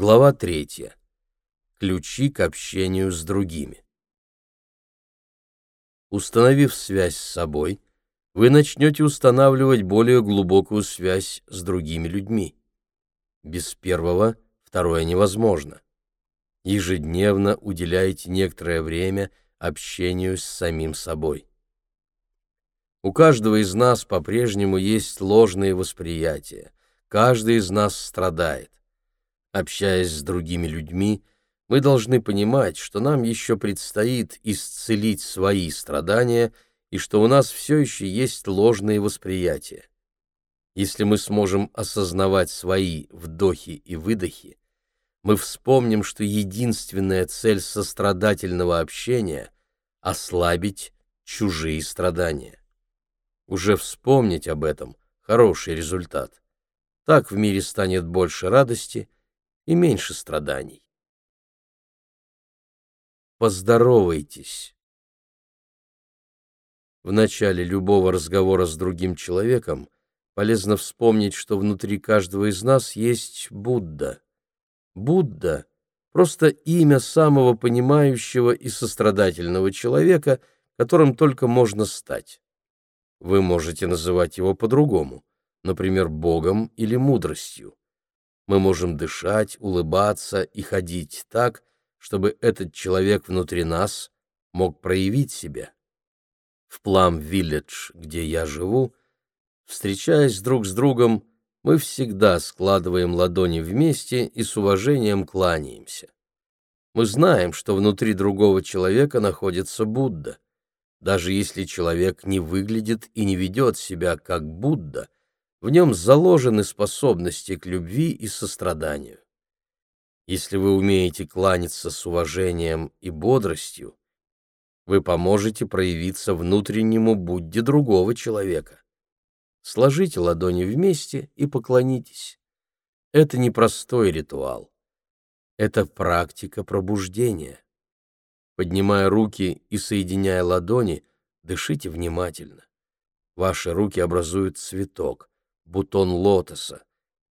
Глава 3. Ключи к общению с другими. Установив связь с собой, вы начнете устанавливать более глубокую связь с другими людьми. Без первого второе невозможно. Ежедневно уделяйте некоторое время общению с самим собой. У каждого из нас по-прежнему есть ложные восприятия. Каждый из нас страдает. Общаясь с другими людьми, мы должны понимать, что нам еще предстоит исцелить свои страдания и что у нас все еще есть ложные восприятия. Если мы сможем осознавать свои вдохи и выдохи, мы вспомним, что единственная цель сострадательного общения — ослабить чужие страдания. Уже вспомнить об этом — хороший результат. Так в мире станет больше радости — и меньше страданий. Поздоровайтесь. В начале любого разговора с другим человеком полезно вспомнить, что внутри каждого из нас есть Будда. Будда — просто имя самого понимающего и сострадательного человека, которым только можно стать. Вы можете называть его по-другому, например, Богом или мудростью мы можем дышать, улыбаться и ходить так, чтобы этот человек внутри нас мог проявить себя. В Плам-Виллидж, где я живу, встречаясь друг с другом, мы всегда складываем ладони вместе и с уважением кланяемся. Мы знаем, что внутри другого человека находится Будда. Даже если человек не выглядит и не ведет себя как Будда, в нем заложены способности к любви и состраданию. Если вы умеете кланяться с уважением и бодростью, вы поможете проявиться внутреннему Будде другого человека. Сложите ладони вместе и поклонитесь. Это не простой ритуал. Это практика пробуждения. Поднимая руки и соединяя ладони, дышите внимательно. Ваши руки образуют цветок бутон лотоса.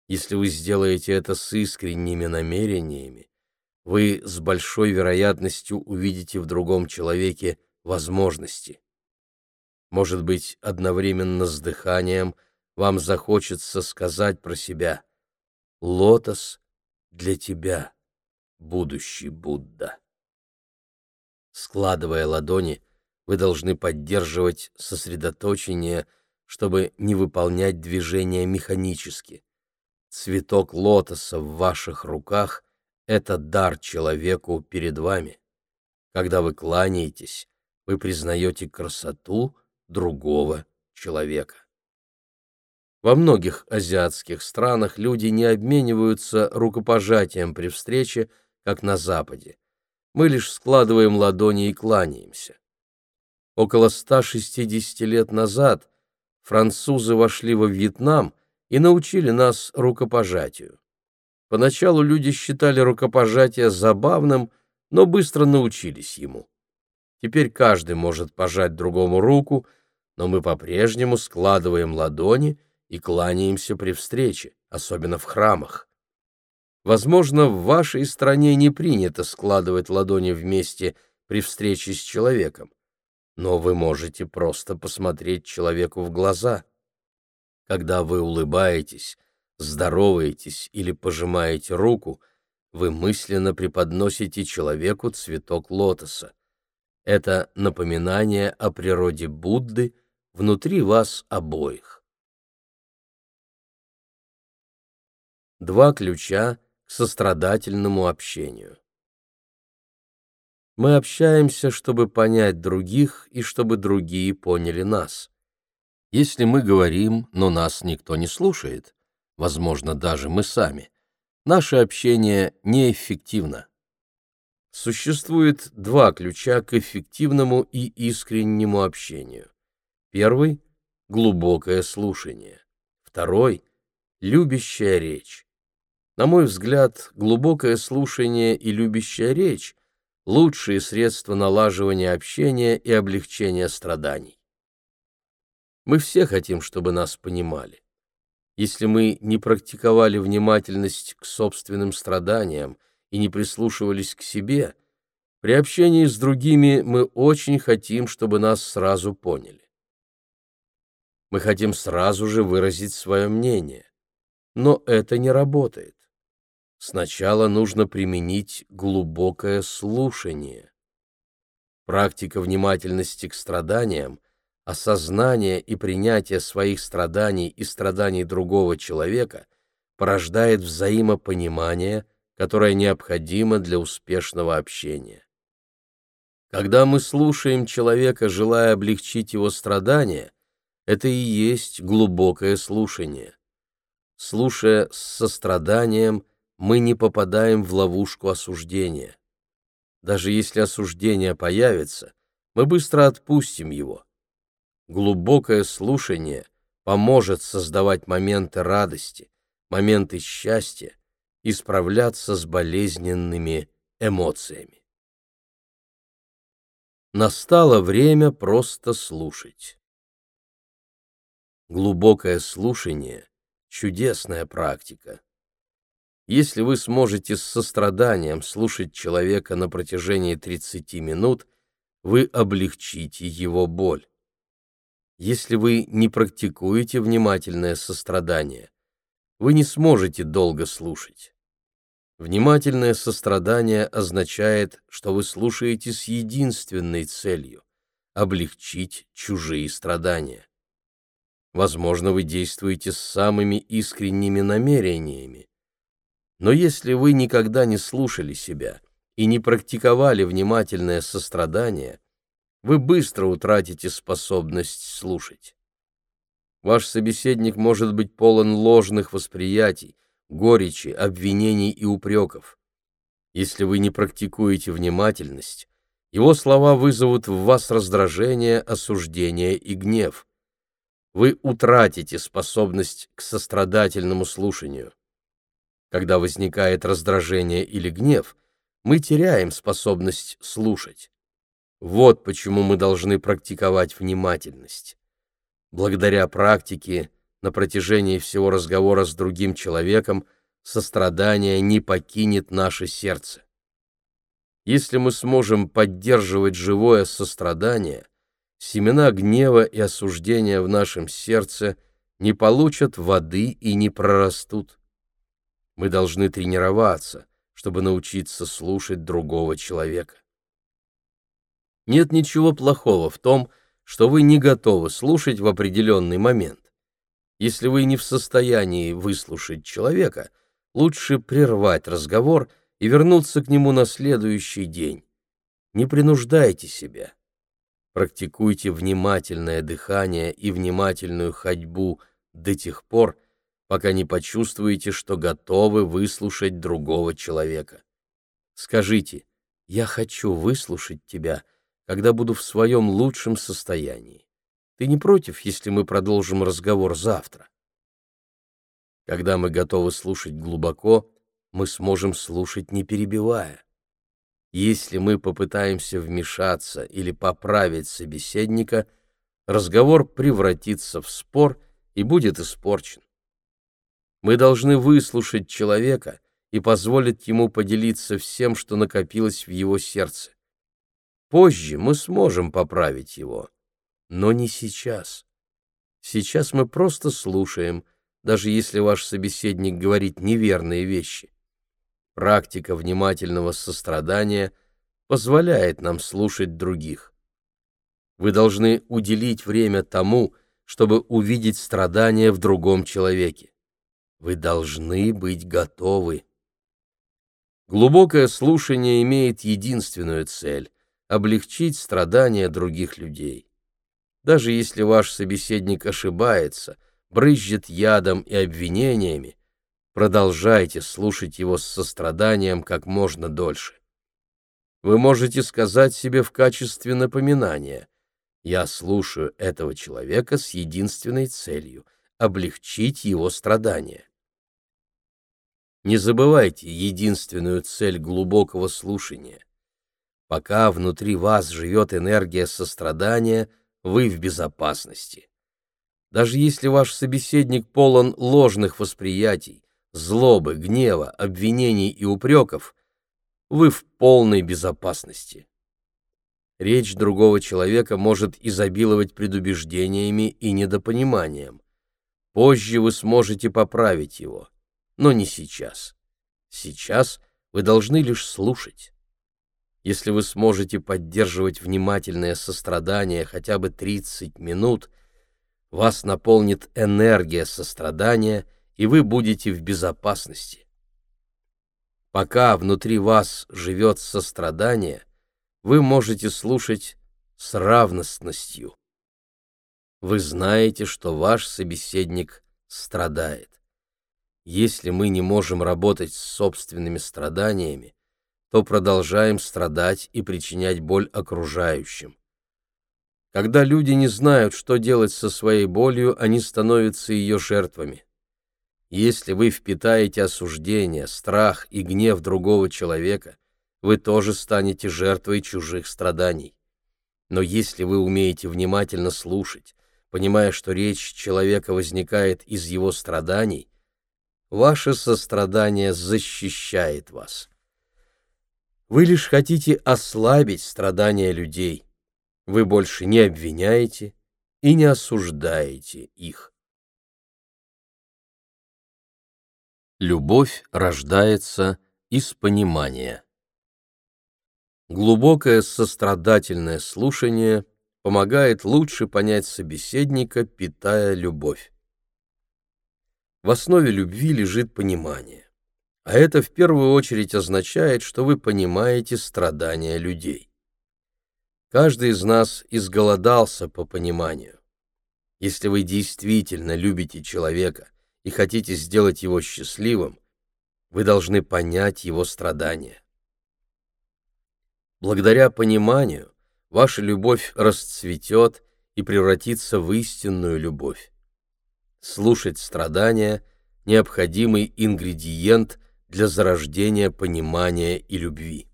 Если вы сделаете это с искренними намерениями, вы с большой вероятностью увидите в другом человеке возможности. Может быть, одновременно с дыханием вам захочется сказать про себя «Лотос для тебя, будущий Будда». Складывая ладони, вы должны поддерживать сосредоточение чтобы не выполнять движения механически. Цветок лотоса в ваших руках — это дар человеку перед вами. Когда вы кланяетесь, вы признаете красоту другого человека. Во многих азиатских странах люди не обмениваются рукопожатием при встрече, как на Западе. Мы лишь складываем ладони и кланяемся. Около 160 лет назад французы вошли во Вьетнам и научили нас рукопожатию. Поначалу люди считали рукопожатие забавным, но быстро научились ему. Теперь каждый может пожать другому руку, но мы по-прежнему складываем ладони и кланяемся при встрече, особенно в храмах. Возможно, в вашей стране не принято складывать ладони вместе при встрече с человеком но вы можете просто посмотреть человеку в глаза. Когда вы улыбаетесь, здороваетесь или пожимаете руку, вы мысленно преподносите человеку цветок лотоса. Это напоминание о природе Будды внутри вас обоих. Два ключа к сострадательному общению. Мы общаемся, чтобы понять других и чтобы другие поняли нас. Если мы говорим, но нас никто не слушает, возможно, даже мы сами, наше общение неэффективно. Существует два ключа к эффективному и искреннему общению. Первый — глубокое слушание. Второй — любящая речь. На мой взгляд, глубокое слушание и любящая речь лучшие средства налаживания общения и облегчения страданий. Мы все хотим, чтобы нас понимали. Если мы не практиковали внимательность к собственным страданиям и не прислушивались к себе, при общении с другими мы очень хотим, чтобы нас сразу поняли. Мы хотим сразу же выразить свое мнение. Но это не работает. Сначала нужно применить глубокое слушание. Практика внимательности к страданиям, осознание и принятие своих страданий и страданий другого человека порождает взаимопонимание, которое необходимо для успешного общения. Когда мы слушаем человека, желая облегчить его страдания, это и есть глубокое слушание. Слушая с состраданием, мы не попадаем в ловушку осуждения. Даже если осуждение появится, мы быстро отпустим его. Глубокое слушание поможет создавать моменты радости, моменты счастья и справляться с болезненными эмоциями. Настало время просто слушать. Глубокое слушание — чудесная практика. Если вы сможете с состраданием слушать человека на протяжении 30 минут, вы облегчите его боль. Если вы не практикуете внимательное сострадание, вы не сможете долго слушать. Внимательное сострадание означает, что вы слушаете с единственной целью — облегчить чужие страдания. Возможно, вы действуете с самыми искренними намерениями, но если вы никогда не слушали себя и не практиковали внимательное сострадание, вы быстро утратите способность слушать. Ваш собеседник может быть полон ложных восприятий, горечи, обвинений и упреков. Если вы не практикуете внимательность, его слова вызовут в вас раздражение, осуждение и гнев. Вы утратите способность к сострадательному слушанию. Когда возникает раздражение или гнев, мы теряем способность слушать. Вот почему мы должны практиковать внимательность. Благодаря практике на протяжении всего разговора с другим человеком сострадание не покинет наше сердце. Если мы сможем поддерживать живое сострадание, семена гнева и осуждения в нашем сердце не получат воды и не прорастут. Мы должны тренироваться, чтобы научиться слушать другого человека. Нет ничего плохого в том, что вы не готовы слушать в определенный момент. Если вы не в состоянии выслушать человека, лучше прервать разговор и вернуться к нему на следующий день. Не принуждайте себя. Практикуйте внимательное дыхание и внимательную ходьбу до тех пор, пока не почувствуете, что готовы выслушать другого человека. Скажите «Я хочу выслушать тебя, когда буду в своем лучшем состоянии. Ты не против, если мы продолжим разговор завтра?» Когда мы готовы слушать глубоко, мы сможем слушать, не перебивая. Если мы попытаемся вмешаться или поправить собеседника, разговор превратится в спор и будет испорчен. Мы должны выслушать человека и позволить ему поделиться всем, что накопилось в его сердце. Позже мы сможем поправить его, но не сейчас. Сейчас мы просто слушаем, даже если ваш собеседник говорит неверные вещи. Практика внимательного сострадания позволяет нам слушать других. Вы должны уделить время тому, чтобы увидеть страдания в другом человеке. Вы должны быть готовы. Глубокое слушание имеет единственную цель — облегчить страдания других людей. Даже если ваш собеседник ошибается, брызжет ядом и обвинениями, продолжайте слушать его с состраданием как можно дольше. Вы можете сказать себе в качестве напоминания «Я слушаю этого человека с единственной целью — облегчить его страдания. Не забывайте единственную цель глубокого слушания. Пока внутри вас живет энергия сострадания, вы в безопасности. даже если ваш собеседник полон ложных восприятий, злобы, гнева, обвинений и упреков, вы в полной безопасности. Речь другого человека может изобиловать предубеждениями и недопониманием. Позже вы сможете поправить его, но не сейчас. Сейчас вы должны лишь слушать. Если вы сможете поддерживать внимательное сострадание хотя бы 30 минут, вас наполнит энергия сострадания, и вы будете в безопасности. Пока внутри вас живет сострадание, вы можете слушать с равностностью. Вы знаете, что ваш собеседник страдает. Если мы не можем работать с собственными страданиями, то продолжаем страдать и причинять боль окружающим. Когда люди не знают, что делать со своей болью, они становятся ее жертвами. Если вы впитаете осуждение, страх и гнев другого человека, вы тоже станете жертвой чужих страданий. Но если вы умеете внимательно слушать, понимая, что речь человека возникает из его страданий, ваше сострадание защищает вас. Вы лишь хотите ослабить страдания людей. Вы больше не обвиняете и не осуждаете их. Любовь рождается из понимания. Глубокое сострадательное слушание помогает лучше понять собеседника, питая любовь. В основе любви лежит понимание. А это в первую очередь означает, что вы понимаете страдания людей. Каждый из нас изголодался по пониманию. Если вы действительно любите человека и хотите сделать его счастливым, вы должны понять его страдания. Благодаря пониманию ваша любовь расцветет и превратится в истинную любовь. Слушать страдания – необходимый ингредиент для зарождения понимания и любви.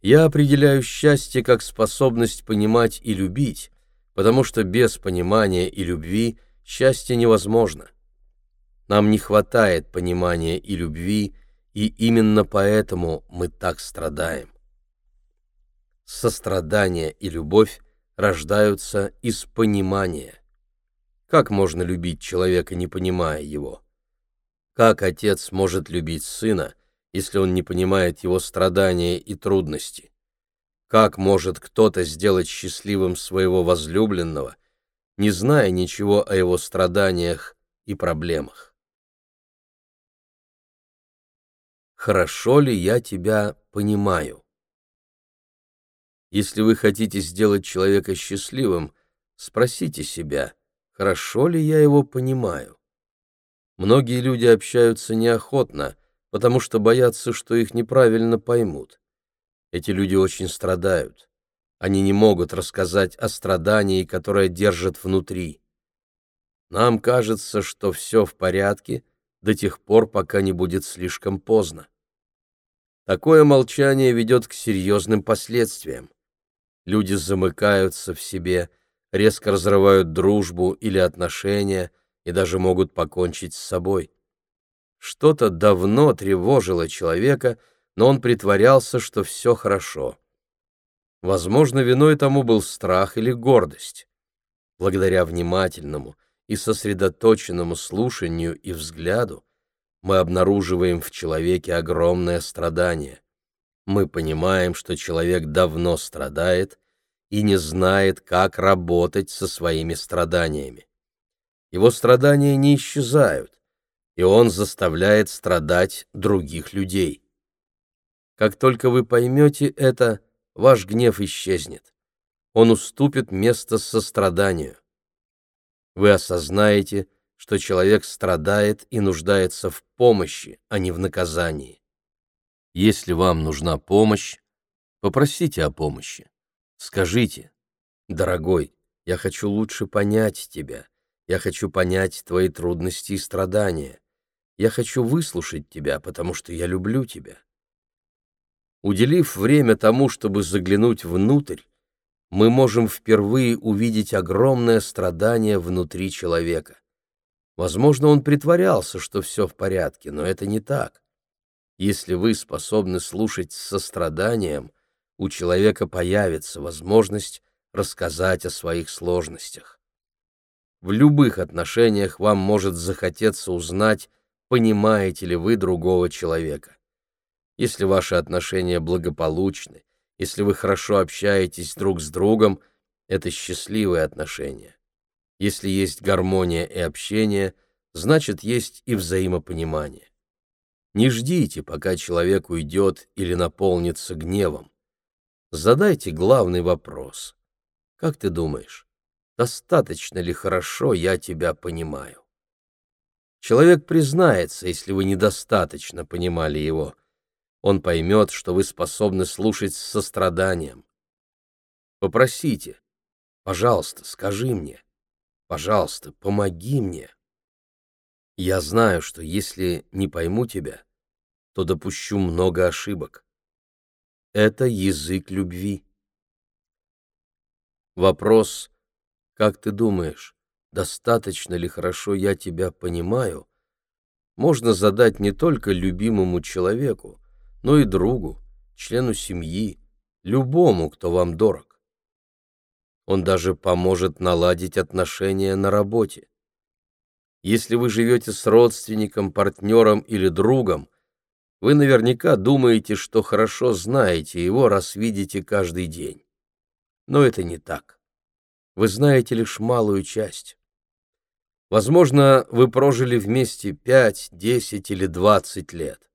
Я определяю счастье как способность понимать и любить, потому что без понимания и любви счастье невозможно. Нам не хватает понимания и любви, и именно поэтому мы так страдаем. Сострадание и любовь рождаются из понимания. Как можно любить человека, не понимая его? Как отец может любить сына, если он не понимает его страдания и трудности? Как может кто-то сделать счастливым своего возлюбленного, не зная ничего о его страданиях и проблемах? Хорошо ли я тебя понимаю? Если вы хотите сделать человека счастливым, спросите себя, хорошо ли я его понимаю? Многие люди общаются неохотно, потому что боятся, что их неправильно поймут. Эти люди очень страдают. Они не могут рассказать о страдании, которое держат внутри. Нам кажется, что все в порядке до тех пор, пока не будет слишком поздно. Такое молчание ведет к серьезным последствиям. Люди замыкаются в себе, резко разрывают дружбу или отношения – и даже могут покончить с собой. Что-то давно тревожило человека, но он притворялся, что все хорошо. Возможно, виной тому был страх или гордость. Благодаря внимательному и сосредоточенному слушанию и взгляду мы обнаруживаем в человеке огромное страдание. Мы понимаем, что человек давно страдает и не знает, как работать со своими страданиями его страдания не исчезают, и он заставляет страдать других людей. Как только вы поймете это, ваш гнев исчезнет. Он уступит место состраданию. Вы осознаете, что человек страдает и нуждается в помощи, а не в наказании. Если вам нужна помощь, попросите о помощи. Скажите, «Дорогой, я хочу лучше понять тебя. Я хочу понять твои трудности и страдания. Я хочу выслушать тебя, потому что я люблю тебя. Уделив время тому, чтобы заглянуть внутрь, мы можем впервые увидеть огромное страдание внутри человека. Возможно, он притворялся, что все в порядке, но это не так. Если вы способны слушать с состраданием, у человека появится возможность рассказать о своих сложностях. В любых отношениях вам может захотеться узнать, понимаете ли вы другого человека. Если ваши отношения благополучны, если вы хорошо общаетесь друг с другом, это счастливые отношения. Если есть гармония и общение, значит, есть и взаимопонимание. Не ждите, пока человек уйдет или наполнится гневом. Задайте главный вопрос. Как ты думаешь, достаточно ли хорошо я тебя понимаю? Человек признается, если вы недостаточно понимали его. Он поймет, что вы способны слушать с состраданием. Попросите, пожалуйста, скажи мне, пожалуйста, помоги мне. Я знаю, что если не пойму тебя, то допущу много ошибок. Это язык любви. Вопрос, как ты думаешь, достаточно ли хорошо я тебя понимаю, можно задать не только любимому человеку, но и другу, члену семьи, любому, кто вам дорог. Он даже поможет наладить отношения на работе. Если вы живете с родственником, партнером или другом, вы наверняка думаете, что хорошо знаете его, раз видите каждый день. Но это не так. Вы знаете лишь малую часть. Возможно, вы прожили вместе пять, десять или двадцать лет.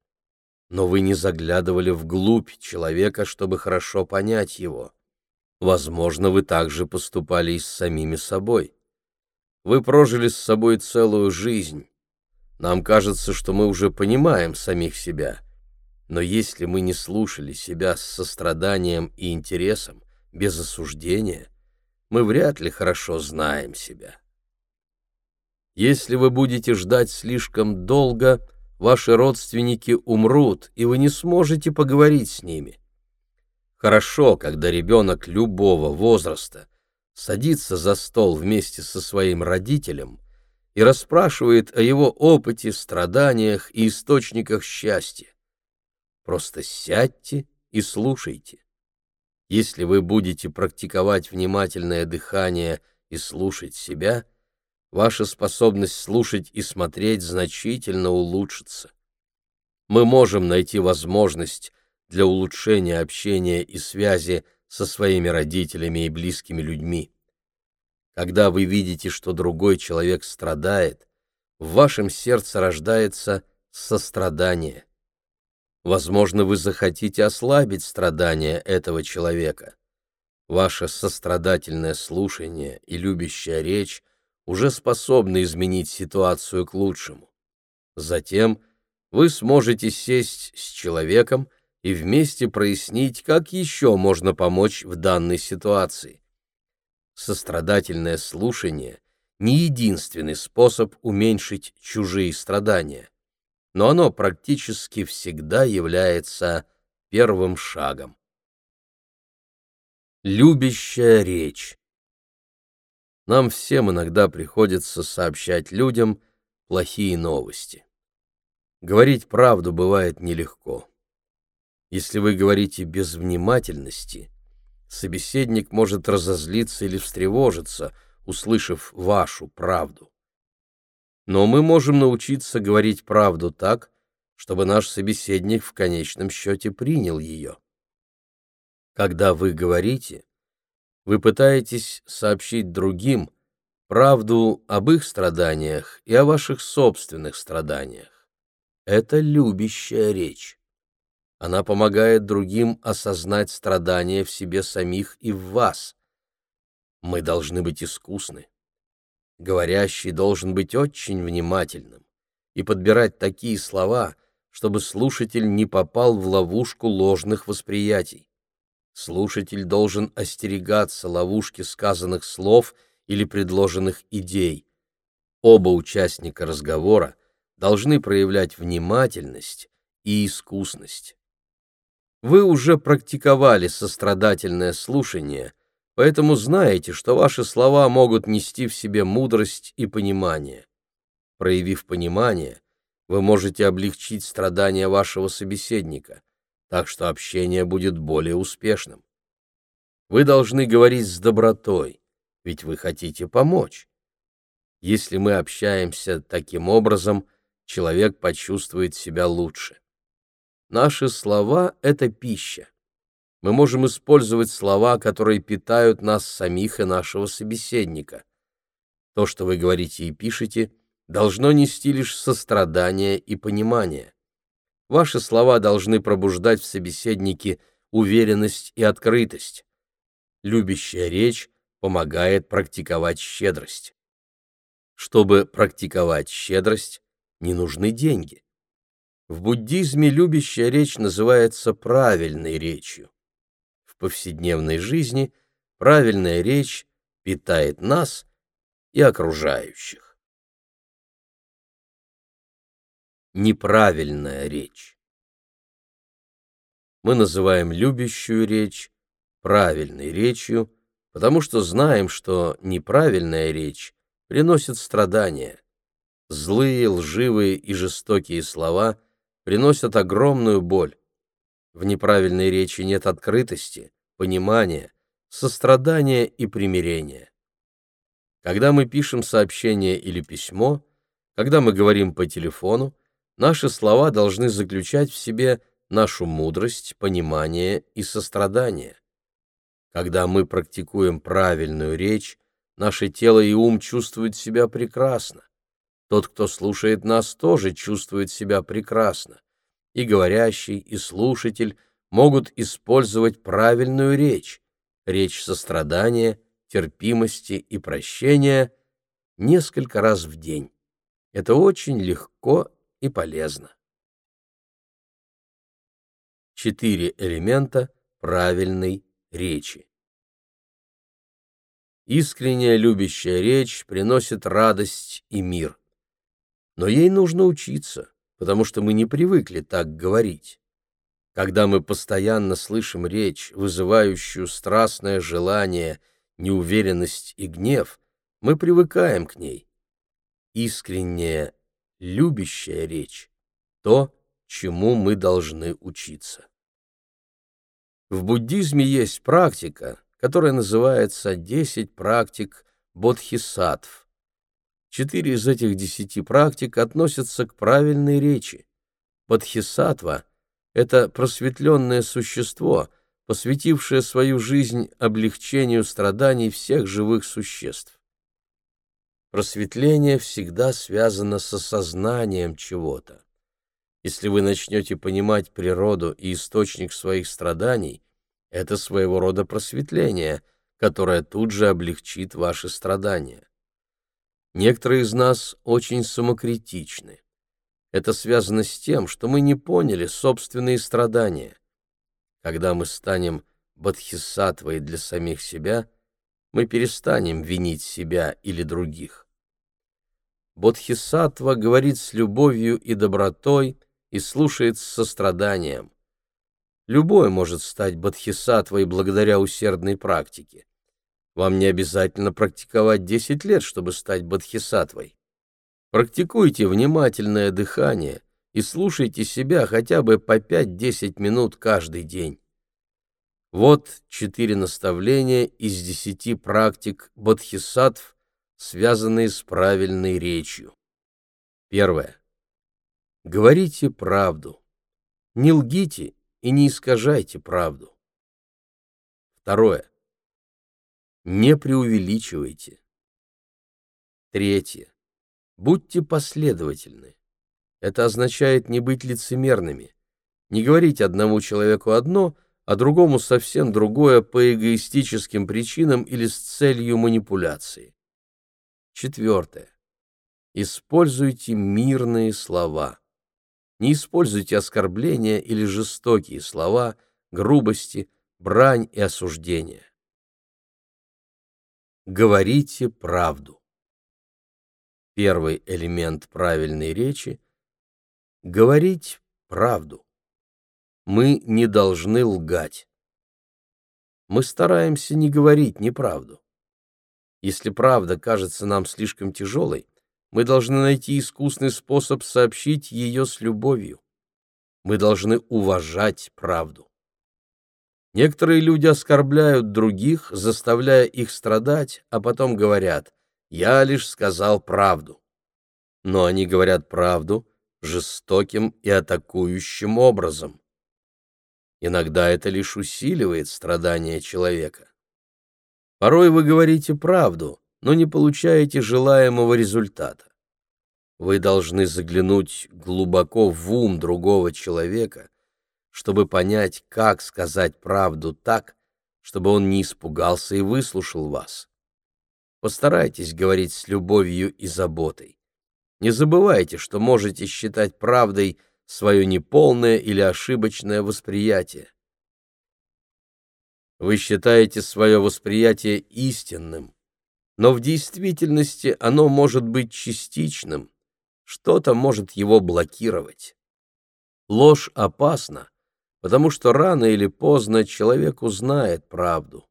Но вы не заглядывали вглубь человека, чтобы хорошо понять его. Возможно, вы также поступали и с самими собой. Вы прожили с собой целую жизнь. Нам кажется, что мы уже понимаем самих себя. Но если мы не слушали себя с состраданием и интересом, без осуждения, мы вряд ли хорошо знаем себя. Если вы будете ждать слишком долго, ваши родственники умрут, и вы не сможете поговорить с ними. Хорошо, когда ребенок любого возраста садится за стол вместе со своим родителем и расспрашивает о его опыте, страданиях и источниках счастья. Просто сядьте и слушайте. Если вы будете практиковать внимательное дыхание и слушать себя – ваша способность слушать и смотреть значительно улучшится. Мы можем найти возможность для улучшения общения и связи со своими родителями и близкими людьми. Когда вы видите, что другой человек страдает, в вашем сердце рождается сострадание. Возможно, вы захотите ослабить страдания этого человека. Ваше сострадательное слушание и любящая речь уже способны изменить ситуацию к лучшему. Затем вы сможете сесть с человеком и вместе прояснить, как еще можно помочь в данной ситуации. Сострадательное слушание – не единственный способ уменьшить чужие страдания, но оно практически всегда является первым шагом. Любящая речь нам всем иногда приходится сообщать людям плохие новости. Говорить правду бывает нелегко. Если вы говорите без внимательности, собеседник может разозлиться или встревожиться, услышав вашу правду. Но мы можем научиться говорить правду так, чтобы наш собеседник в конечном счете принял ее. Когда вы говорите, вы пытаетесь сообщить другим правду об их страданиях и о ваших собственных страданиях. Это любящая речь. Она помогает другим осознать страдания в себе самих и в вас. Мы должны быть искусны. Говорящий должен быть очень внимательным и подбирать такие слова, чтобы слушатель не попал в ловушку ложных восприятий. Слушатель должен остерегаться ловушки сказанных слов или предложенных идей. Оба участника разговора должны проявлять внимательность и искусность. Вы уже практиковали сострадательное слушание, поэтому знаете, что ваши слова могут нести в себе мудрость и понимание. Проявив понимание, вы можете облегчить страдания вашего собеседника, так что общение будет более успешным. Вы должны говорить с добротой, ведь вы хотите помочь. Если мы общаемся таким образом, человек почувствует себя лучше. Наши слова — это пища. Мы можем использовать слова, которые питают нас самих и нашего собеседника. То, что вы говорите и пишете, должно нести лишь сострадание и понимание. Ваши слова должны пробуждать в собеседнике уверенность и открытость. Любящая речь помогает практиковать щедрость. Чтобы практиковать щедрость, не нужны деньги. В буддизме любящая речь называется правильной речью. В повседневной жизни правильная речь питает нас и окружающих. Неправильная речь. Мы называем любящую речь правильной речью, потому что знаем, что неправильная речь приносит страдания. Злые, лживые и жестокие слова приносят огромную боль. В неправильной речи нет открытости, понимания, сострадания и примирения. Когда мы пишем сообщение или письмо, когда мы говорим по телефону, наши слова должны заключать в себе нашу мудрость, понимание и сострадание. Когда мы практикуем правильную речь, Наше тело и ум чувствуют себя прекрасно. Тот, кто слушает нас, тоже чувствует себя прекрасно. И говорящий, и слушатель могут использовать правильную речь, речь сострадания, терпимости и прощения несколько раз в день. Это очень легко и полезно. Четыре элемента правильной речи. Искренняя любящая речь приносит радость и мир. Но ей нужно учиться, потому что мы не привыкли так говорить. Когда мы постоянно слышим речь, вызывающую страстное желание, неуверенность и гнев, мы привыкаем к ней. Искренняя, любящая речь — то, чему мы должны учиться. В буддизме есть практика, которая называется «Десять практик бодхисаттв». Четыре из этих десяти практик относятся к правильной речи. Бодхисаттва — это просветленное существо, посвятившее свою жизнь облегчению страданий всех живых существ. Просветление всегда связано с осознанием чего-то. Если вы начнете понимать природу и источник своих страданий — это своего рода просветление, которое тут же облегчит ваши страдания. Некоторые из нас очень самокритичны. Это связано с тем, что мы не поняли собственные страдания. Когда мы станем бодхисаттвой для самих себя, мы перестанем винить себя или других. Бодхисаттва говорит с любовью и добротой и слушает с состраданием. Любой может стать бодхисаттвой благодаря усердной практике. Вам не обязательно практиковать 10 лет, чтобы стать бодхисаттвой. Практикуйте внимательное дыхание и слушайте себя хотя бы по 5-10 минут каждый день. Вот четыре наставления из десяти практик бодхисаттв, связанные с правильной речью. Первое. Говорите правду. Не лгите и не искажайте правду. Второе. Не преувеличивайте. Третье. Будьте последовательны. Это означает не быть лицемерными, не говорить одному человеку одно, а другому совсем другое по эгоистическим причинам или с целью манипуляции. Четвертое. Используйте мирные слова. Не используйте оскорбления или жестокие слова, грубости, брань и осуждения. Говорите правду. Первый элемент правильной речи — говорить правду. Мы не должны лгать. мы стараемся не говорить неправду. Если правда кажется нам слишком тяжелой, мы должны найти искусный способ сообщить ее с любовью. Мы должны уважать правду. Некоторые люди оскорбляют других, заставляя их страдать, а потом говорят «я лишь сказал правду». Но они говорят правду жестоким и атакующим образом. Иногда это лишь усиливает страдания человека. Порой вы говорите правду, но не получаете желаемого результата. Вы должны заглянуть глубоко в ум другого человека, чтобы понять, как сказать правду так, чтобы он не испугался и выслушал вас. Постарайтесь говорить с любовью и заботой. Не забывайте, что можете считать правдой свое неполное или ошибочное восприятие. Вы считаете свое восприятие истинным, но в действительности оно может быть частичным, что-то может его блокировать. Ложь опасна, потому что рано или поздно человек узнает правду.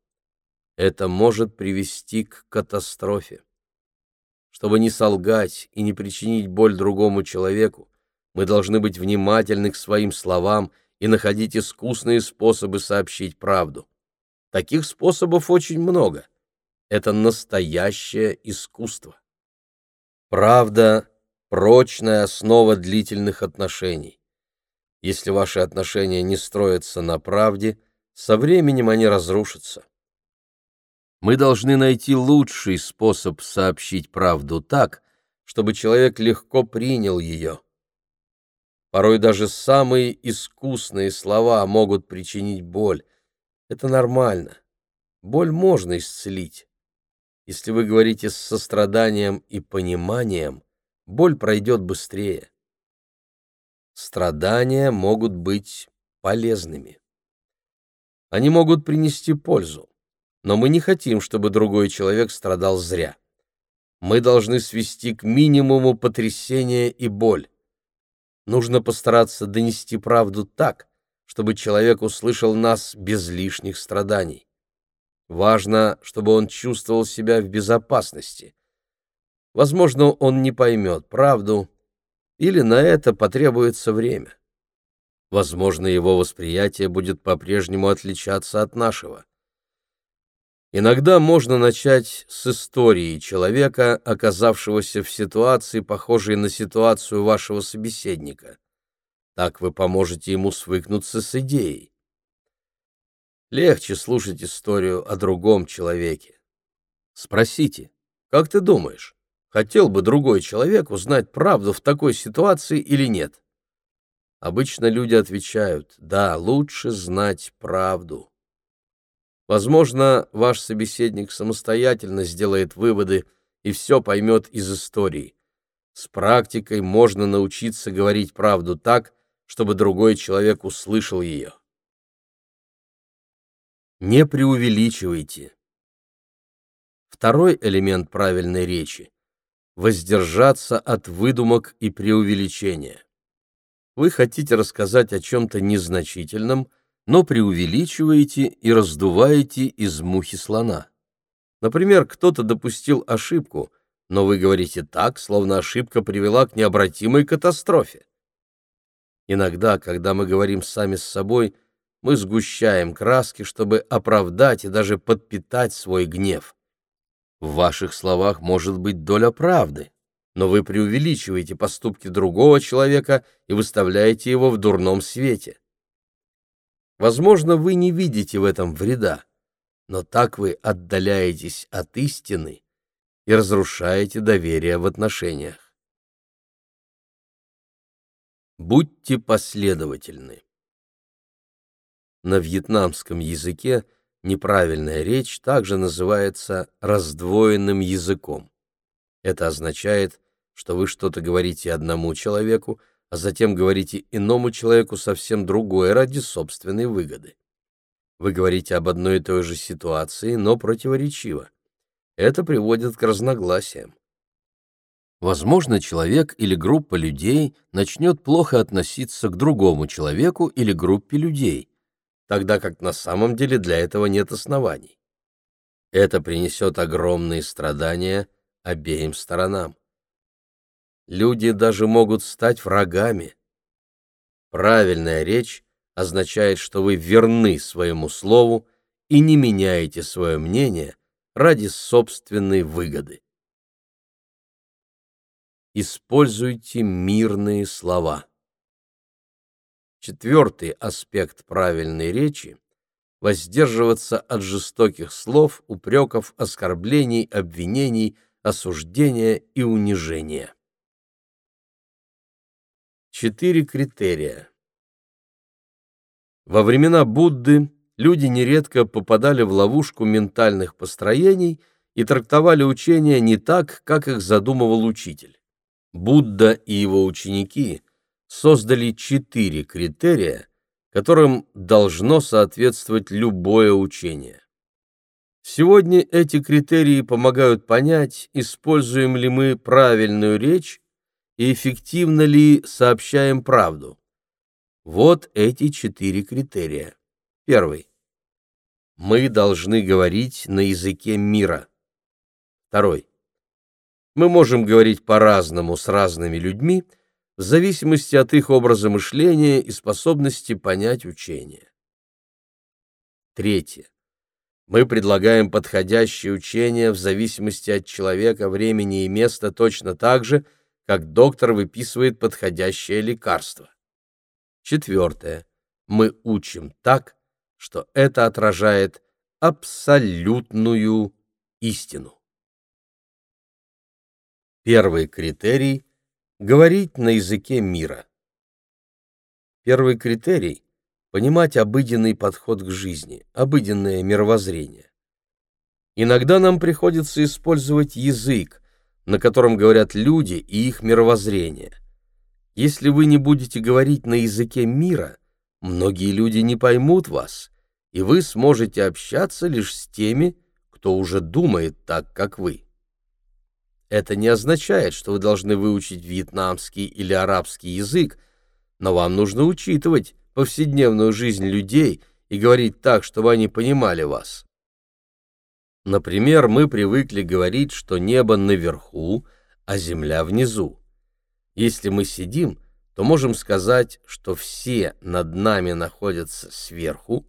Это может привести к катастрофе. Чтобы не солгать и не причинить боль другому человеку, мы должны быть внимательны к своим словам и находить искусные способы сообщить правду. Таких способов очень много. Это настоящее искусство. Правда – прочная основа длительных отношений. Если ваши отношения не строятся на правде, со временем они разрушатся. Мы должны найти лучший способ сообщить правду так, чтобы человек легко принял ее. Порой даже самые искусные слова могут причинить боль, это нормально. Боль можно исцелить. Если вы говорите с состраданием и пониманием, боль пройдет быстрее. Страдания могут быть полезными. Они могут принести пользу, но мы не хотим, чтобы другой человек страдал зря. Мы должны свести к минимуму потрясение и боль. Нужно постараться донести правду так, чтобы человек услышал нас без лишних страданий. Важно, чтобы он чувствовал себя в безопасности. Возможно, он не поймет правду, или на это потребуется время. Возможно, его восприятие будет по-прежнему отличаться от нашего. Иногда можно начать с истории человека, оказавшегося в ситуации, похожей на ситуацию вашего собеседника. Так вы поможете ему свыкнуться с идеей. Легче слушать историю о другом человеке. Спросите, как ты думаешь, хотел бы другой человек узнать правду в такой ситуации или нет? Обычно люди отвечают, да, лучше знать правду. Возможно, ваш собеседник самостоятельно сделает выводы и все поймет из истории. С практикой можно научиться говорить правду так, чтобы другой человек услышал ее. Не преувеличивайте. Второй элемент правильной речи – воздержаться от выдумок и преувеличения. Вы хотите рассказать о чем-то незначительном, но преувеличиваете и раздуваете из мухи слона. Например, кто-то допустил ошибку, но вы говорите так, словно ошибка привела к необратимой катастрофе. Иногда, когда мы говорим сами с собой, мы сгущаем краски, чтобы оправдать и даже подпитать свой гнев. В ваших словах может быть доля правды, но вы преувеличиваете поступки другого человека и выставляете его в дурном свете. Возможно, вы не видите в этом вреда, но так вы отдаляетесь от истины и разрушаете доверие в отношениях. Будьте последовательны. На вьетнамском языке неправильная речь также называется раздвоенным языком. Это означает, что вы что-то говорите одному человеку, а затем говорите иному человеку совсем другое ради собственной выгоды. Вы говорите об одной и той же ситуации, но противоречиво. Это приводит к разногласиям. Возможно, человек или группа людей начнет плохо относиться к другому человеку или группе людей. Тогда как на самом деле для этого нет оснований. Это принесет огромные страдания обеим сторонам. Люди даже могут стать врагами. Правильная речь означает, что вы верны своему слову и не меняете свое мнение ради собственной выгоды. Используйте мирные слова. Четвертый аспект правильной речи – воздерживаться от жестоких слов, упреков, оскорблений, обвинений, осуждения и унижения. Четыре критерия. Во времена Будды люди нередко попадали в ловушку ментальных построений и трактовали учения не так, как их задумывал учитель. Будда и его ученики создали четыре критерия, которым должно соответствовать любое учение. Сегодня эти критерии помогают понять, используем ли мы правильную речь и эффективно ли сообщаем правду. Вот эти четыре критерия. Первый. Мы должны говорить на языке мира. Второй. Мы можем говорить по-разному с разными людьми, в зависимости от их образа мышления и способности понять учение. Третье. Мы предлагаем подходящее учение в зависимости от человека, времени и места точно так же, как доктор выписывает подходящее лекарство. Четвертое. Мы учим так, что это отражает абсолютную истину. Первый критерий говорить на языке мира. Первый критерий — понимать обыденный подход к жизни, обыденное мировоззрение. Иногда нам приходится использовать язык, на котором говорят люди и их мировоззрение. Если вы не будете говорить на языке мира, многие люди не поймут вас, и вы сможете общаться лишь с теми, кто уже думает так, как вы. Это не означает, что вы должны выучить вьетнамский или арабский язык, но вам нужно учитывать повседневную жизнь людей и говорить так, чтобы они понимали вас. Например, мы привыкли говорить, что небо наверху, а земля внизу. Если мы сидим, то можем сказать, что все над нами находятся сверху,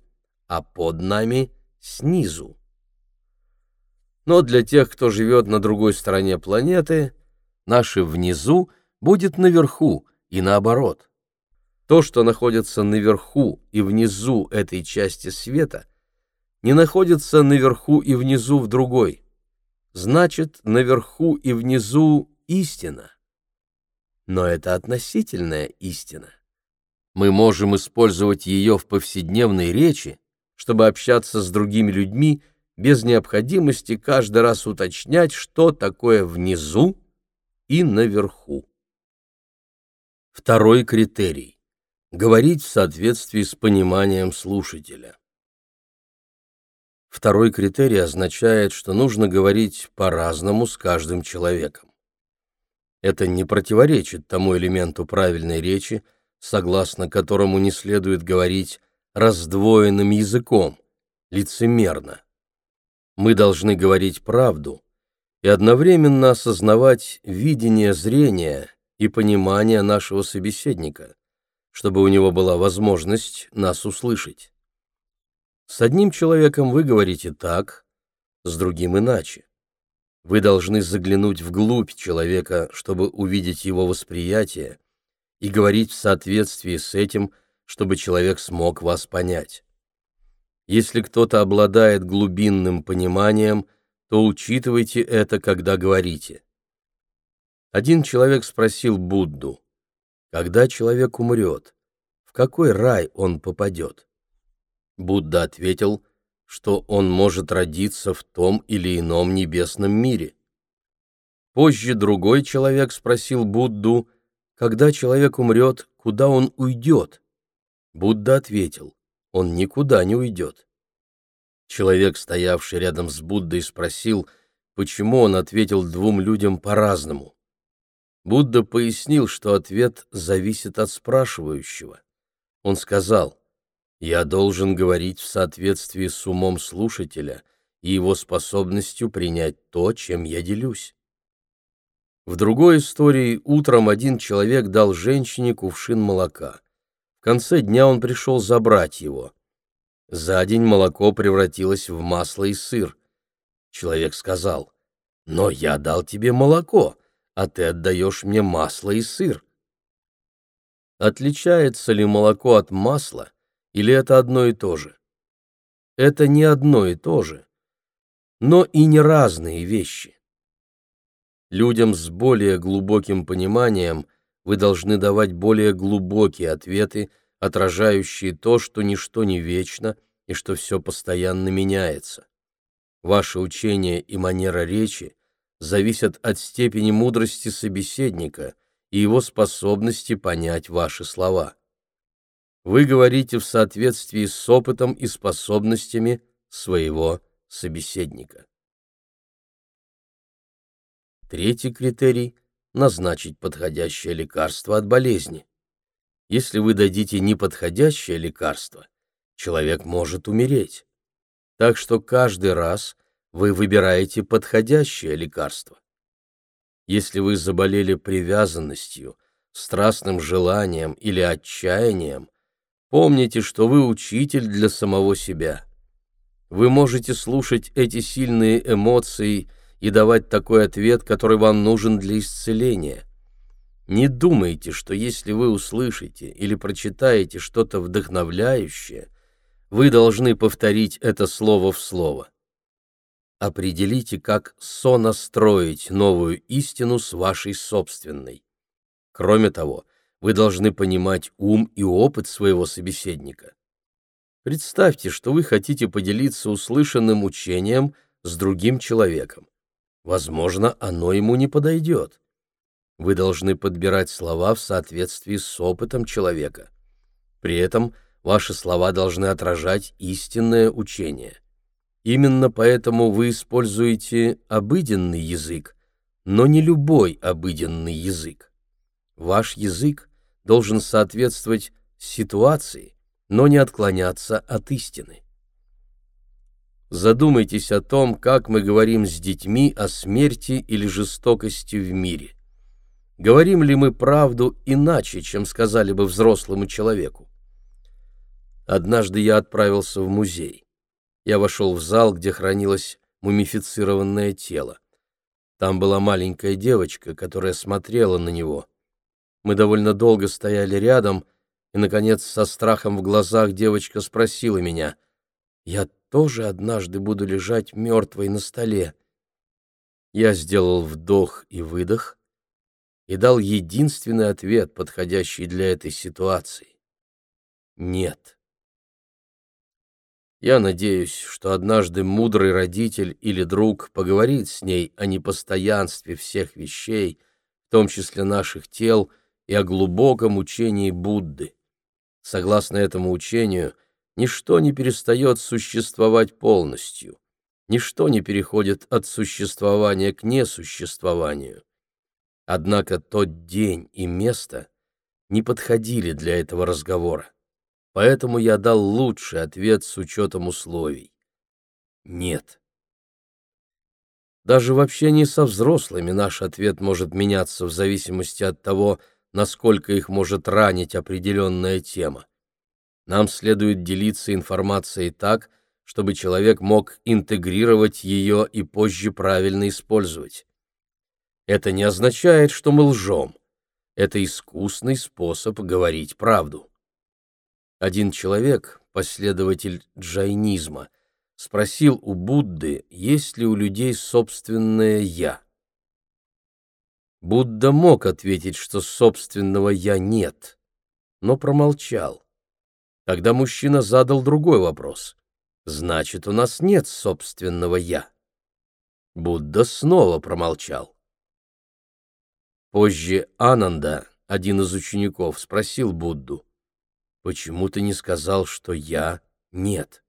а под нами снизу. Но для тех, кто живет на другой стороне планеты, наше внизу будет наверху и наоборот. То, что находится наверху и внизу этой части света, не находится наверху и внизу в другой. Значит, наверху и внизу истина. Но это относительная истина. Мы можем использовать ее в повседневной речи, чтобы общаться с другими людьми без необходимости каждый раз уточнять, что такое внизу и наверху. Второй критерий — говорить в соответствии с пониманием слушателя. Второй критерий означает, что нужно говорить по-разному с каждым человеком. Это не противоречит тому элементу правильной речи, согласно которому не следует говорить раздвоенным языком, лицемерно мы должны говорить правду и одновременно осознавать видение зрения и понимание нашего собеседника, чтобы у него была возможность нас услышать. С одним человеком вы говорите так, с другим иначе. Вы должны заглянуть вглубь человека, чтобы увидеть его восприятие, и говорить в соответствии с этим, чтобы человек смог вас понять. Если кто-то обладает глубинным пониманием, то учитывайте это, когда говорите. Один человек спросил Будду, когда человек умрет, в какой рай он попадет? Будда ответил, что он может родиться в том или ином небесном мире. Позже другой человек спросил Будду, когда человек умрет, куда он уйдет? Будда ответил, он никуда не уйдет. Человек, стоявший рядом с Буддой, спросил, почему он ответил двум людям по-разному. Будда пояснил, что ответ зависит от спрашивающего. Он сказал, Я должен говорить в соответствии с умом слушателя и его способностью принять то, чем я делюсь. В другой истории утром один человек дал женщине кувшин молока. Конце дня он пришел забрать его. За день молоко превратилось в масло и сыр. Человек сказал, «Но я дал тебе молоко, а ты отдаешь мне масло и сыр». Отличается ли молоко от масла, или это одно и то же? Это не одно и то же, но и не разные вещи. Людям с более глубоким пониманием вы должны давать более глубокие ответы, отражающие то, что ничто не вечно и что все постоянно меняется. Ваше учение и манера речи зависят от степени мудрости собеседника и его способности понять ваши слова. Вы говорите в соответствии с опытом и способностями своего собеседника. Третий критерий – назначить подходящее лекарство от болезни. Если вы дадите неподходящее лекарство, человек может умереть. Так что каждый раз вы выбираете подходящее лекарство. Если вы заболели привязанностью, страстным желанием или отчаянием, помните, что вы учитель для самого себя. Вы можете слушать эти сильные эмоции – и давать такой ответ, который вам нужен для исцеления. Не думайте, что если вы услышите или прочитаете что-то вдохновляющее, вы должны повторить это слово в слово. Определите, как сонастроить новую истину с вашей собственной. Кроме того, вы должны понимать ум и опыт своего собеседника. Представьте, что вы хотите поделиться услышанным учением с другим человеком возможно, оно ему не подойдет. Вы должны подбирать слова в соответствии с опытом человека. При этом ваши слова должны отражать истинное учение. Именно поэтому вы используете обыденный язык, но не любой обыденный язык. Ваш язык должен соответствовать ситуации, но не отклоняться от истины. Задумайтесь о том, как мы говорим с детьми о смерти или жестокости в мире. Говорим ли мы правду иначе, чем сказали бы взрослому человеку? Однажды я отправился в музей. Я вошел в зал, где хранилось мумифицированное тело. Там была маленькая девочка, которая смотрела на него. Мы довольно долго стояли рядом, и, наконец, со страхом в глазах девочка спросила меня, «Я тоже однажды буду лежать мертвой на столе. Я сделал вдох и выдох и дал единственный ответ, подходящий для этой ситуации. Нет. Я надеюсь, что однажды мудрый родитель или друг поговорит с ней о непостоянстве всех вещей, в том числе наших тел, и о глубоком учении Будды. Согласно этому учению, ничто не перестает существовать полностью, ничто не переходит от существования к несуществованию. Однако тот день и место не подходили для этого разговора, поэтому я дал лучший ответ с учетом условий. Нет. Даже в общении со взрослыми наш ответ может меняться в зависимости от того, насколько их может ранить определенная тема. Нам следует делиться информацией так, чтобы человек мог интегрировать ее и позже правильно использовать. Это не означает, что мы лжем. Это искусный способ говорить правду. Один человек, последователь джайнизма, спросил у Будды, есть ли у людей собственное «я». Будда мог ответить, что собственного «я» нет, но промолчал. Тогда мужчина задал другой вопрос. «Значит, у нас нет собственного «я». Будда снова промолчал. Позже Ананда, один из учеников, спросил Будду, «Почему ты не сказал, что «я» нет?»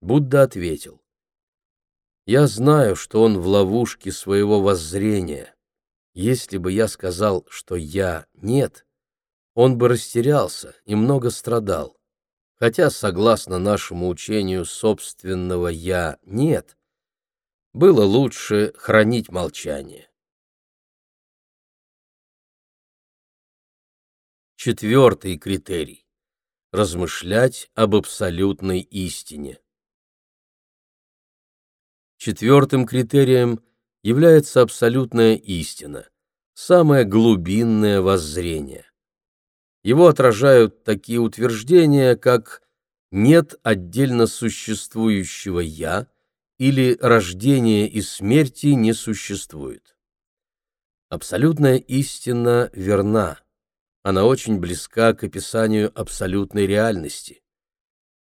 Будда ответил, «Я знаю, что он в ловушке своего воззрения. Если бы я сказал, что «я» нет, он бы растерялся и много страдал. хотя, согласно нашему учению, собственного «я» нет, было лучше хранить молчание. Четвертый критерий – размышлять об абсолютной истине. Четвертым критерием является абсолютная истина, самое глубинное воззрение. Его отражают такие утверждения, как «нет отдельно существующего «я» или «рождение и смерти не существует». Абсолютная истина верна она очень близка к описанию абсолютной реальности.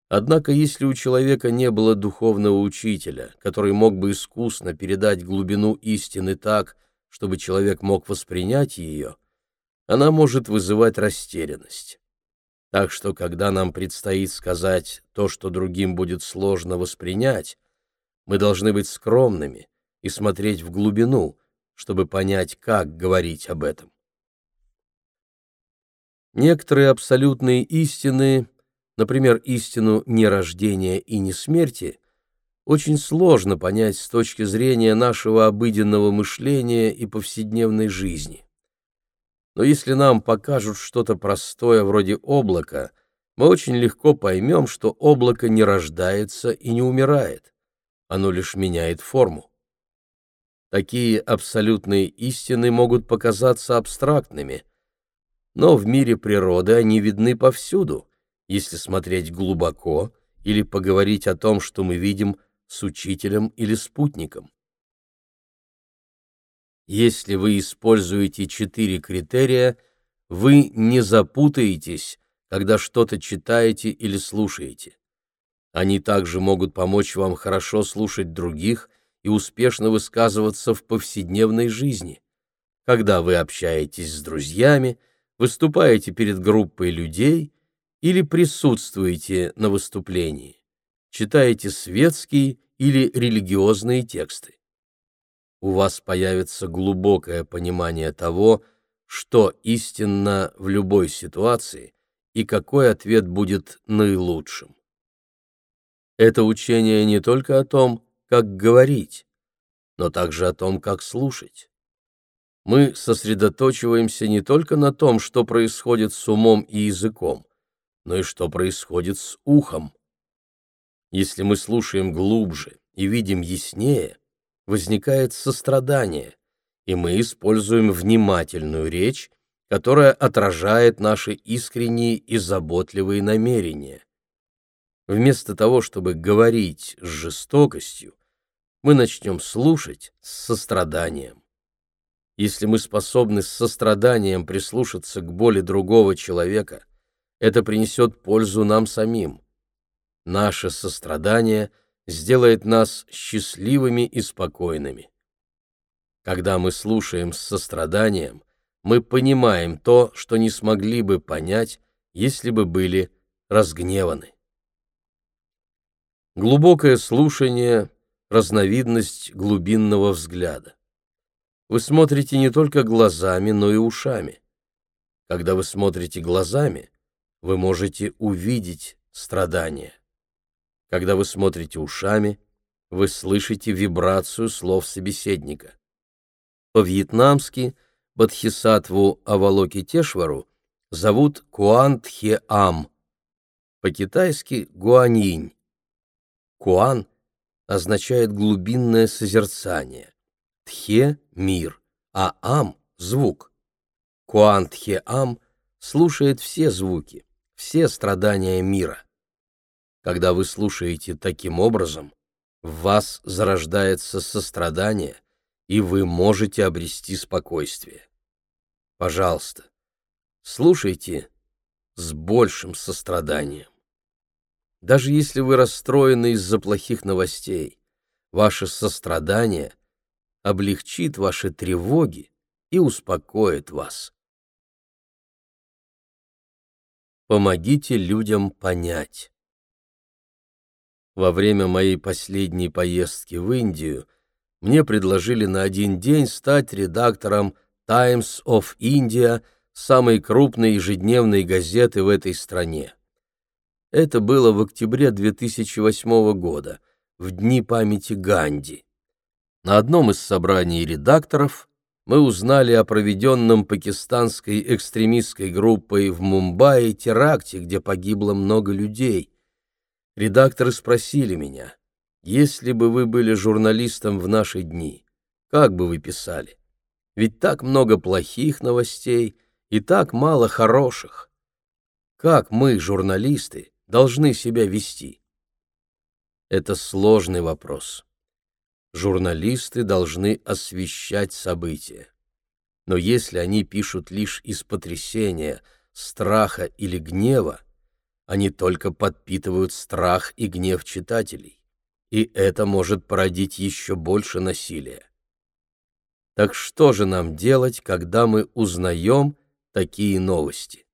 Однако, если у человека не было духовного учителя, который мог бы искусно передать глубину истины так, чтобы человек мог воспринять ее, она может вызывать растерянность. Так что, когда нам предстоит сказать то, что другим будет сложно воспринять, мы должны быть скромными и смотреть в глубину, чтобы понять, как говорить об этом. Некоторые абсолютные истины, например, истину нерождения и не смерти, очень сложно понять с точки зрения нашего обыденного мышления и повседневной жизни. Но если нам покажут что-то простое вроде облака, мы очень легко поймем, что облако не рождается и не умирает, оно лишь меняет форму. Такие абсолютные истины могут показаться абстрактными – но в мире природы они видны повсюду, если смотреть глубоко или поговорить о том, что мы видим с учителем или спутником. Если вы используете четыре критерия, вы не запутаетесь, когда что-то читаете или слушаете. Они также могут помочь вам хорошо слушать других и успешно высказываться в повседневной жизни. Когда вы общаетесь с друзьями – выступаете перед группой людей или присутствуете на выступлении, читаете светские или религиозные тексты. У вас появится глубокое понимание того, что истинно в любой ситуации и какой ответ будет наилучшим. Это учение не только о том, как говорить, но также о том, как слушать мы сосредоточиваемся не только на том, что происходит с умом и языком, но и что происходит с ухом. Если мы слушаем глубже и видим яснее, возникает сострадание, и мы используем внимательную речь, которая отражает наши искренние и заботливые намерения. Вместо того, чтобы говорить с жестокостью, мы начнем слушать с состраданием. Если мы способны с состраданием прислушаться к боли другого человека, это принесет пользу нам самим. Наше сострадание сделает нас счастливыми и спокойными. Когда мы слушаем с состраданием, мы понимаем то, что не смогли бы понять, если бы были разгневаны. Глубокое слушание – разновидность глубинного взгляда. Вы смотрите не только глазами, но и ушами. Когда вы смотрите глазами, вы можете увидеть страдания. Когда вы смотрите ушами, вы слышите вибрацию слов собеседника. По-вьетнамски Бадхисатву Авалокитешвару зовут Куан Тхе Ам, по-китайски Гуаньинь. Куан означает глубинное созерцание. Тхе — мир, а Ам — звук. Куан Тхе Ам слушает все звуки, все страдания мира. Когда вы слушаете таким образом, в вас зарождается сострадание, и вы можете обрести спокойствие. Пожалуйста, слушайте с большим состраданием. Даже если вы расстроены из-за плохих новостей, ваше сострадание облегчит ваши тревоги и успокоит вас. Помогите людям понять. Во время моей последней поездки в Индию мне предложили на один день стать редактором Times of India, самой крупной ежедневной газеты в этой стране. Это было в октябре 2008 года, в дни памяти Ганди. На одном из собраний редакторов мы узнали о проведенном пакистанской экстремистской группой в Мумбаи теракте, где погибло много людей. Редакторы спросили меня, если бы вы были журналистом в наши дни, как бы вы писали? Ведь так много плохих новостей и так мало хороших. Как мы, журналисты, должны себя вести? Это сложный вопрос. Журналисты должны освещать события. Но если они пишут лишь из потрясения, страха или гнева, они только подпитывают страх и гнев читателей, и это может породить еще больше насилия. Так что же нам делать, когда мы узнаем такие новости?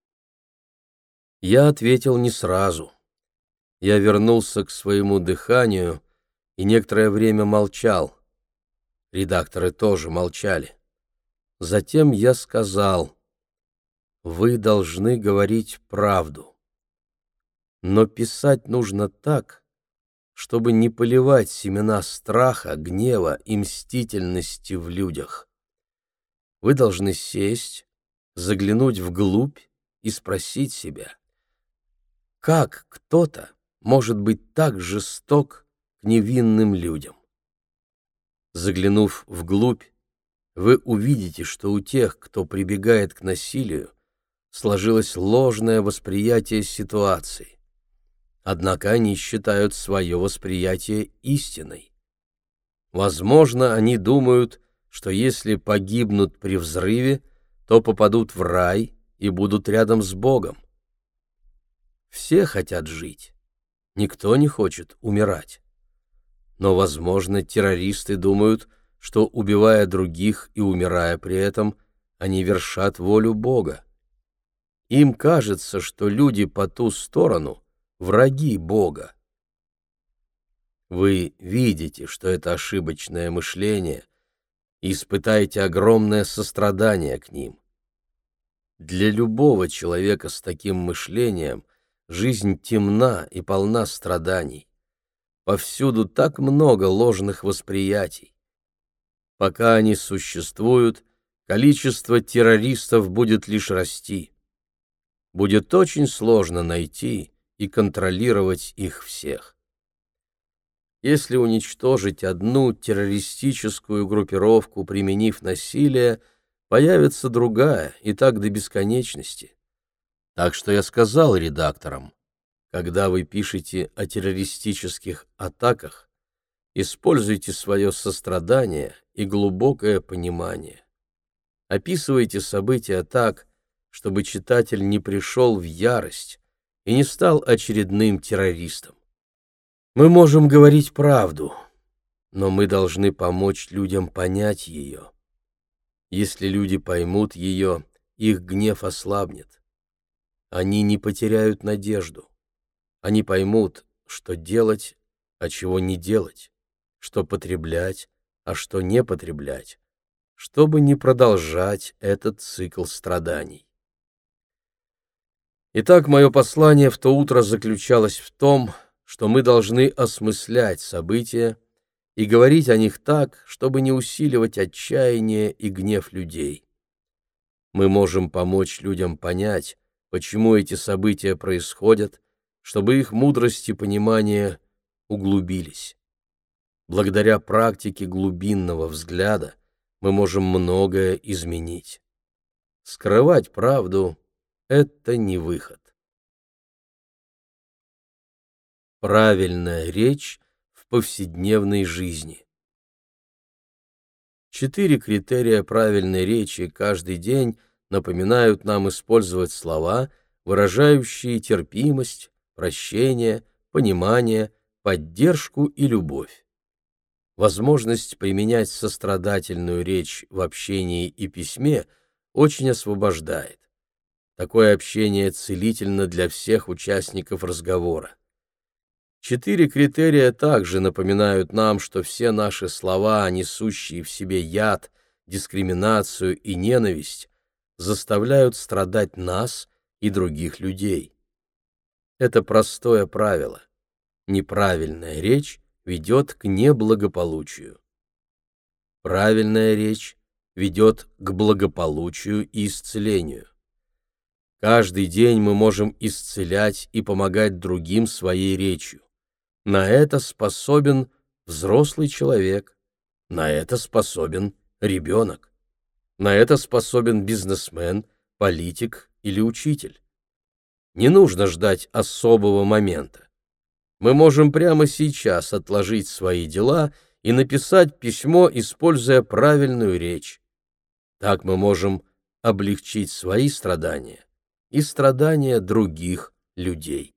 Я ответил не сразу. Я вернулся к своему дыханию и некоторое время молчал. Редакторы тоже молчали. Затем я сказал, «Вы должны говорить правду. Но писать нужно так, чтобы не поливать семена страха, гнева и мстительности в людях. Вы должны сесть, заглянуть вглубь и спросить себя, как кто-то может быть так жесток к невинным людям. Заглянув вглубь, вы увидите, что у тех, кто прибегает к насилию, сложилось ложное восприятие ситуации. Однако они считают свое восприятие истиной. Возможно, они думают, что если погибнут при взрыве, то попадут в рай и будут рядом с Богом. Все хотят жить, никто не хочет умирать. Но, возможно, террористы думают, что, убивая других и умирая при этом, они вершат волю Бога. Им кажется, что люди по ту сторону — враги Бога. Вы видите, что это ошибочное мышление, и испытаете огромное сострадание к ним. Для любого человека с таким мышлением жизнь темна и полна страданий. Повсюду так много ложных восприятий. Пока они существуют, количество террористов будет лишь расти. Будет очень сложно найти и контролировать их всех. Если уничтожить одну террористическую группировку, применив насилие, появится другая, и так до бесконечности. Так что я сказал редакторам, когда вы пишете о террористических атаках, используйте свое сострадание и глубокое понимание. Описывайте события так, чтобы читатель не пришел в ярость и не стал очередным террористом. Мы можем говорить правду, но мы должны помочь людям понять ее. Если люди поймут ее, их гнев ослабнет. Они не потеряют надежду. Они поймут, что делать, а чего не делать, что потреблять, а что не потреблять, чтобы не продолжать этот цикл страданий. Итак, мое послание в то утро заключалось в том, что мы должны осмыслять события и говорить о них так, чтобы не усиливать отчаяние и гнев людей. Мы можем помочь людям понять, почему эти события происходят, чтобы их мудрость и понимание углубились. Благодаря практике глубинного взгляда мы можем многое изменить. Скрывать правду — это не выход. Правильная речь в повседневной жизни. Четыре критерия правильной речи каждый день напоминают нам использовать слова, выражающие терпимость, прощение, понимание, поддержку и любовь. Возможность применять сострадательную речь в общении и письме очень освобождает. Такое общение целительно для всех участников разговора. Четыре критерия также напоминают нам, что все наши слова, несущие в себе яд, дискриминацию и ненависть, заставляют страдать нас и других людей. — это простое правило. Неправильная речь ведет к неблагополучию. Правильная речь ведет к благополучию и исцелению. Каждый день мы можем исцелять и помогать другим своей речью. На это способен взрослый человек, на это способен ребенок, на это способен бизнесмен, политик или учитель. Не нужно ждать особого момента. Мы можем прямо сейчас отложить свои дела и написать письмо, используя правильную речь. Так мы можем облегчить свои страдания и страдания других людей.